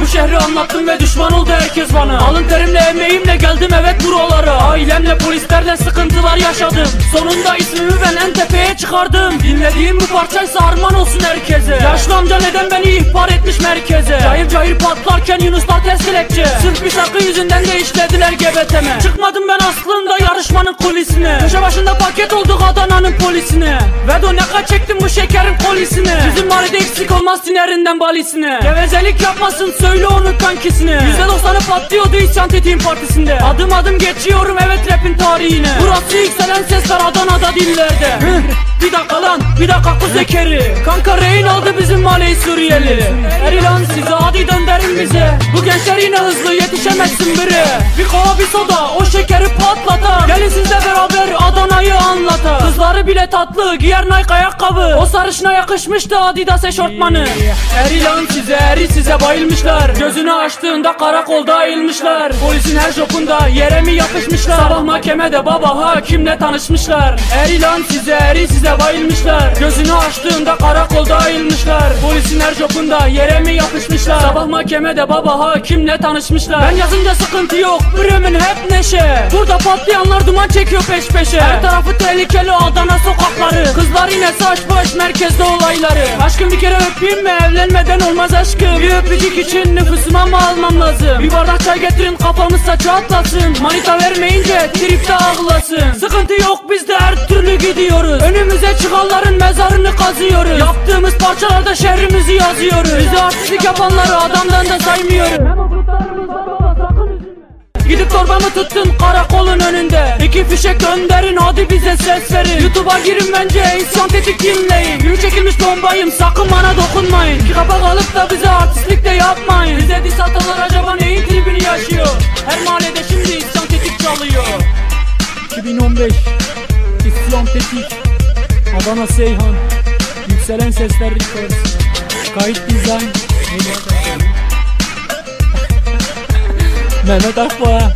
Bu şehri anlattım ve düşman oldu herkes bana. Alın terimle emeğimle geldim evet buralara. Ailemle polislerle sıkıntılar yaşadım. Sonunda ismimi ben en tepeye çıkardım. Dinlediğim bu parçaysa armağan olsun herkese. Yaşlı amca neden beni ihbar etmiş merkeze? Cayır cayır patlarken Yunuslar kelepçe Sırf bir şarkı yüzünden de işlediler gebeteme. Çıkmadım ben aslında yarışmanın kulisine. Köşe başında paket olduk Adana'nın polisine. Ve ne kadar çektim bu şekerin kolisine Bizim mahallede eksik olmaz sinerinden balisine. Gevezelik yapmasın söyle onun kankisine. Yüzde doksanı patlıyordu isyan tetiğin partisinde. Adım adım geçiyorum evet rapin tarihine. Burası yükselen sesler Adana'da dillerde. Bir dakika lan bir dakika kız ekeri Kanka rehin aldı bizim mahalleyi Suriyeli. Eri lan size hadi dönderin bize. Bu gençler yine hızlı yetişemezsin biri Kova bir soda o şekeri patlata. Gelin sizle beraber Adana'yı anlata. Kızları bile tatlı giyer Nike ayakkabı. O sarışına yakışmıştı Adidas eşortmanı. Eri lan size eri size bayılmışlar. Gözünü açtığında karakolda ayılmışlar Polisin her jopunda yere mi yapışmışlar? Sabah mahkemede baba hakimle tanışmışlar. Eri lan size eri size bayılmışlar Gözünü açtığında karakolda ayılmışlar Polisin her jopunda yere mi yapışmışlar? Sabah mahkemede baba hakimle tanışmışlar. Ben yazınca sıkıntı yok Bremen hep neşe. Burada patlayanlar duman çekiyor peş peşe. Her tarafı tehlikeli Adana sokakları. Kızlar yine saç baş merkezde olayları. Aşkım bir kere öpeyim mi? Evlenmeden olmaz aşkım. Bir öpücük için nüfusuma mı almam lazım? Bir bardak çay getirin kafamız saçı atlasın. Manita vermeyince tripte ağlasın her türlü gidiyoruz. Önümüze çıkanların mezarını kazıyoruz. Yaptığımız parçalarda şehrimizi yazıyoruz. Bizi artistlik yapanları adamdan da saymıyoruz. Gidip torbamı tuttun karakolun önünde. İki fişek gönderin hadi bize ses verin. Youtube'a girin bence isyan tetik dinleyin. Yürü çekilmiş bombayım sakın bana dokunmayın. İki kapak alıp da bize artistlik de yapmayın. Bize diss atanlar Tetik Adana Seyhan Yükselen Sesler Records Kayıt Design Mehmet Akboğa